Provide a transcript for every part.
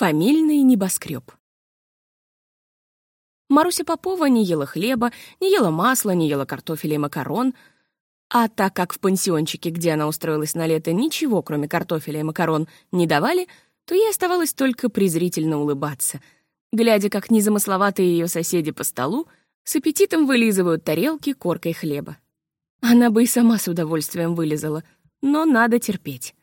Фамильный небоскреб. Маруся Попова не ела хлеба, не ела масла, не ела картофеля и макарон. А так как в пансиончике, где она устроилась на лето, ничего, кроме картофеля и макарон, не давали, то ей оставалось только презрительно улыбаться, глядя, как незамысловатые ее соседи по столу с аппетитом вылизывают тарелки коркой хлеба. Она бы и сама с удовольствием вылизала, но надо терпеть.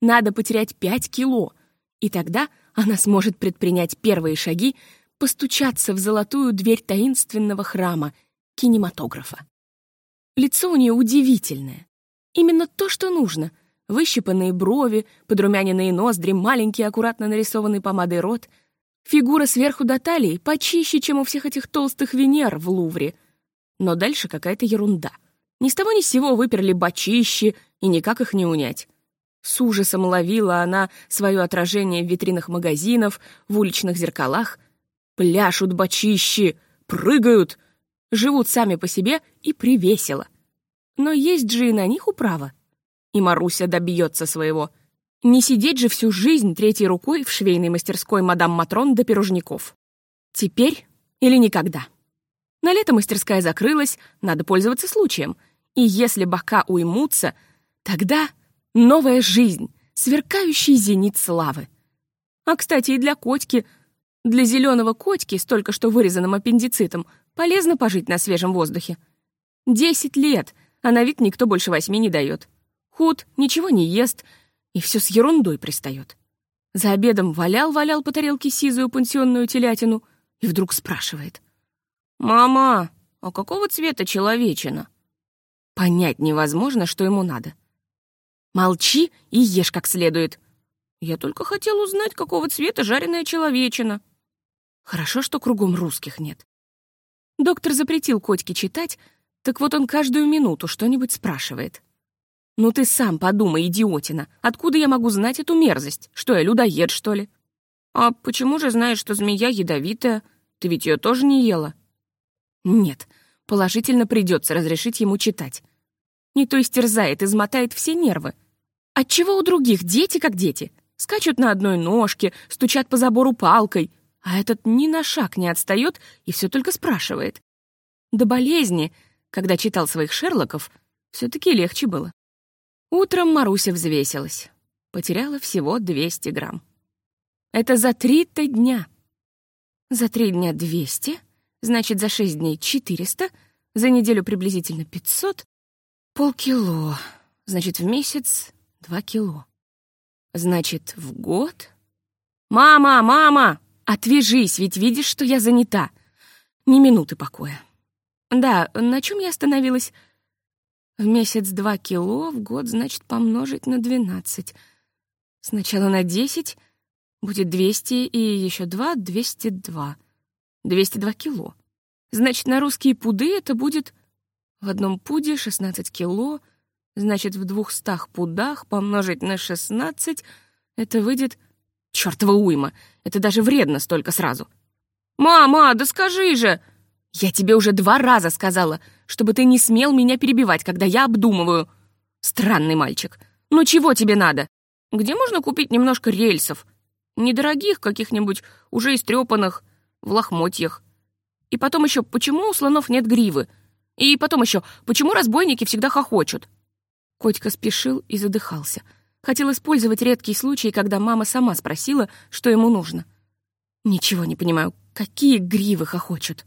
Надо потерять пять кило, и тогда она сможет предпринять первые шаги, постучаться в золотую дверь таинственного храма, кинематографа. Лицо у нее удивительное. Именно то, что нужно. Выщипанные брови, подрумяненные ноздри, маленький аккуратно нарисованный помадой рот. Фигура сверху до талии почище, чем у всех этих толстых Венер в Лувре. Но дальше какая-то ерунда. Ни с того ни с сего выперли бочищи, и никак их не унять. С ужасом ловила она свое отражение в витринах магазинов, в уличных зеркалах. Пляшут бочищи, прыгают, живут сами по себе и привесело. Но есть же и на них управа. И Маруся добьется своего. Не сидеть же всю жизнь третьей рукой в швейной мастерской мадам Матрон до пирожников. Теперь или никогда. На лето мастерская закрылась, надо пользоваться случаем. И если бока уймутся, тогда Новая жизнь, сверкающий зенит славы. А, кстати, и для котики, для зеленого котики с только что вырезанным аппендицитом, полезно пожить на свежем воздухе. Десять лет, а на вид никто больше восьми не дает. Худ, ничего не ест, и все с ерундой пристает. За обедом валял-валял по тарелке сизую пансионную телятину и вдруг спрашивает. «Мама, а какого цвета человечина?» Понять невозможно, что ему надо. Молчи и ешь как следует. Я только хотел узнать, какого цвета жареная человечина. Хорошо, что кругом русских нет. Доктор запретил котике читать, так вот он каждую минуту что-нибудь спрашивает. «Ну ты сам подумай, идиотина, откуда я могу знать эту мерзость? Что я, людоед, что ли?» «А почему же знаешь, что змея ядовитая? Ты ведь ее тоже не ела?» «Нет, положительно придется разрешить ему читать. Не то истерзает, измотает все нервы. Отчего у других дети как дети? Скачут на одной ножке, стучат по забору палкой, а этот ни на шаг не отстает и все только спрашивает. До болезни, когда читал своих Шерлоков, все таки легче было. Утром Маруся взвесилась. Потеряла всего 200 грамм. Это за три-то дня. За три дня 200, значит, за шесть дней 400, за неделю приблизительно 500, полкило, значит, в месяц Два кило. Значит, в год? «Мама, мама! Отвяжись, ведь видишь, что я занята!» Ни минуты покоя. Да, на чем я остановилась? В месяц два кило, в год, значит, помножить на двенадцать. Сначала на десять, будет двести, и еще два — двести два. Двести два кило. Значит, на русские пуды это будет в одном пуде шестнадцать кило — Значит, в двухстах пудах помножить на шестнадцать — это выйдет... Чёртова уйма! Это даже вредно столько сразу. «Мама, да скажи же!» «Я тебе уже два раза сказала, чтобы ты не смел меня перебивать, когда я обдумываю. Странный мальчик. Ну чего тебе надо? Где можно купить немножко рельсов? Недорогих каких-нибудь, уже истрепанных, в лохмотьях. И потом еще, почему у слонов нет гривы? И потом еще, почему разбойники всегда хохочут?» Котька спешил и задыхался. Хотел использовать редкий случай, когда мама сама спросила, что ему нужно. «Ничего не понимаю, какие гривы хохочут?»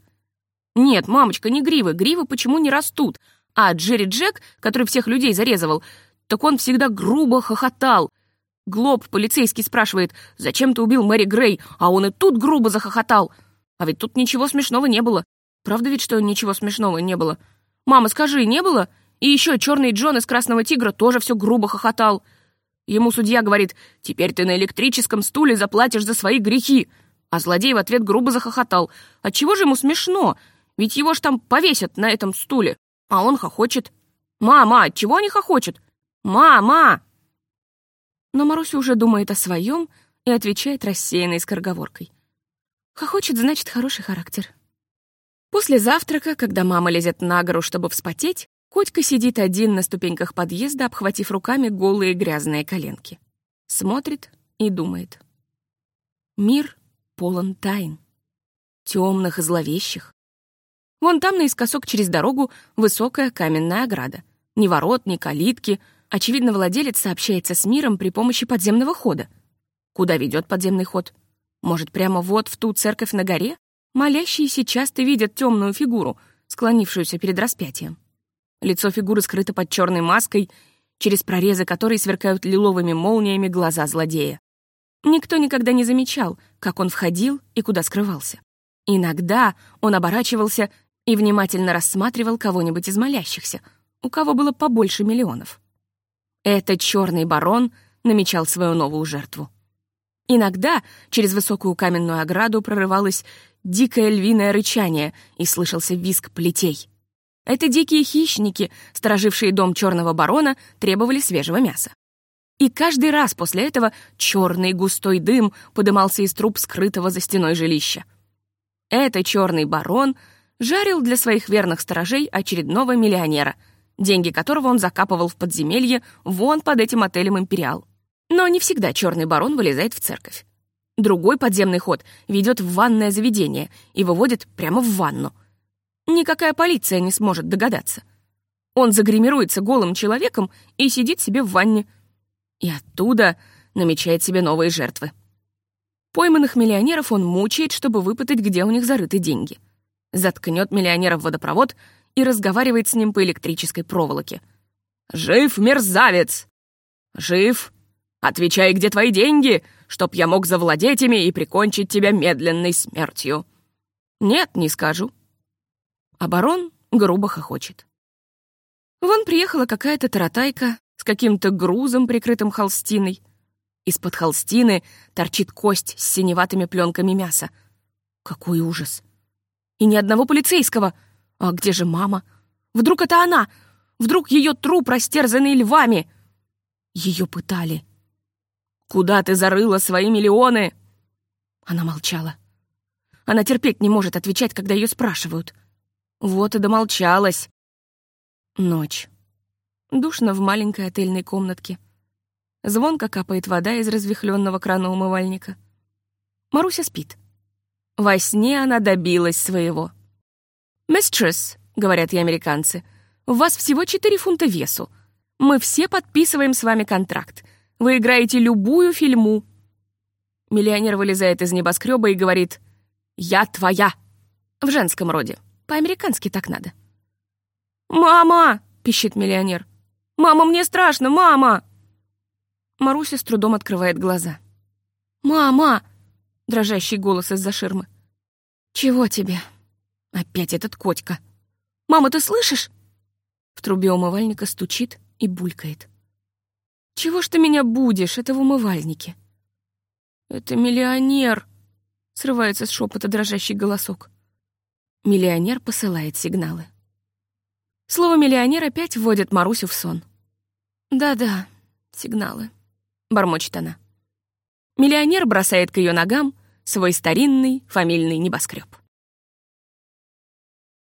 «Нет, мамочка, не гривы. Гривы почему не растут? А Джерри Джек, который всех людей зарезывал, так он всегда грубо хохотал. Глоб, полицейский, спрашивает, зачем ты убил Мэри Грей, а он и тут грубо захохотал. А ведь тут ничего смешного не было. Правда ведь, что ничего смешного не было? Мама, скажи, не было? И еще черный Джон из «Красного тигра» тоже все грубо хохотал. Ему судья говорит, «Теперь ты на электрическом стуле заплатишь за свои грехи». А злодей в ответ грубо захохотал. Отчего же ему смешно? Ведь его ж там повесят на этом стуле. А он хохочет. «Мама, чего они хохочут? Мама!» Но Маруся уже думает о своем и отвечает рассеянной скороговоркой. Хохочет, значит, хороший характер. После завтрака, когда мама лезет на гору, чтобы вспотеть, Котька сидит один на ступеньках подъезда, обхватив руками голые грязные коленки. Смотрит и думает. Мир полон тайн, темных и зловещих. Вон там наискосок через дорогу высокая каменная ограда. Ни ворот, ни калитки. Очевидно, владелец сообщается с миром при помощи подземного хода. Куда ведет подземный ход? Может, прямо вот в ту церковь на горе? Молящиеся часто видят темную фигуру, склонившуюся перед распятием. Лицо фигуры скрыто под черной маской, через прорезы которой сверкают лиловыми молниями глаза злодея. Никто никогда не замечал, как он входил и куда скрывался. Иногда он оборачивался и внимательно рассматривал кого-нибудь из молящихся, у кого было побольше миллионов. Этот черный барон намечал свою новую жертву. Иногда через высокую каменную ограду прорывалось дикое львиное рычание и слышался визг плетей. Это дикие хищники, сторожившие дом черного барона, требовали свежего мяса. И каждый раз после этого черный густой дым подымался из труб скрытого за стеной жилища. Это черный барон жарил для своих верных сторожей очередного миллионера, деньги которого он закапывал в подземелье вон под этим отелем «Империал». Но не всегда черный барон вылезает в церковь. Другой подземный ход ведет в ванное заведение и выводит прямо в ванну. Никакая полиция не сможет догадаться. Он загримируется голым человеком и сидит себе в ванне. И оттуда намечает себе новые жертвы. Пойманных миллионеров он мучает, чтобы выпытать, где у них зарыты деньги. Заткнет миллионера в водопровод и разговаривает с ним по электрической проволоке. «Жив, мерзавец!» «Жив!» Отвечай, где твои деньги, чтоб я мог завладеть ими и прикончить тебя медленной смертью». «Нет, не скажу». А барон грубо хохочет. Вон приехала какая-то таратайка с каким-то грузом, прикрытым холстиной. Из-под холстины торчит кость с синеватыми пленками мяса. Какой ужас! И ни одного полицейского. А где же мама? Вдруг это она? Вдруг ее труп растерзанный львами? Ее пытали. Куда ты зарыла свои миллионы?» Она молчала. Она терпеть не может отвечать, когда ее спрашивают. Вот и домолчалась. Ночь. Душно в маленькой отельной комнатке. Звонко капает вода из развихленного крана умывальника. Маруся спит. Во сне она добилась своего. «Мистресс», — говорят ей американцы, — «у вас всего четыре фунта весу. Мы все подписываем с вами контракт. Вы играете любую фильму». Миллионер вылезает из небоскреба и говорит «Я твоя». В женском роде. По-американски так надо. «Мама!» — пищит миллионер. «Мама, мне страшно! Мама!» Маруся с трудом открывает глаза. «Мама!» — дрожащий голос из-за ширмы. «Чего тебе?» Опять этот котика. «Мама, ты слышишь?» В трубе умывальника стучит и булькает. «Чего ж ты меня будешь? Это в умывальнике». «Это миллионер!» — срывается с шепота дрожащий голосок. Миллионер посылает сигналы. Слово «миллионер» опять вводит Марусю в сон. «Да-да, сигналы», — бормочет она. Миллионер бросает к ее ногам свой старинный фамильный небоскреб.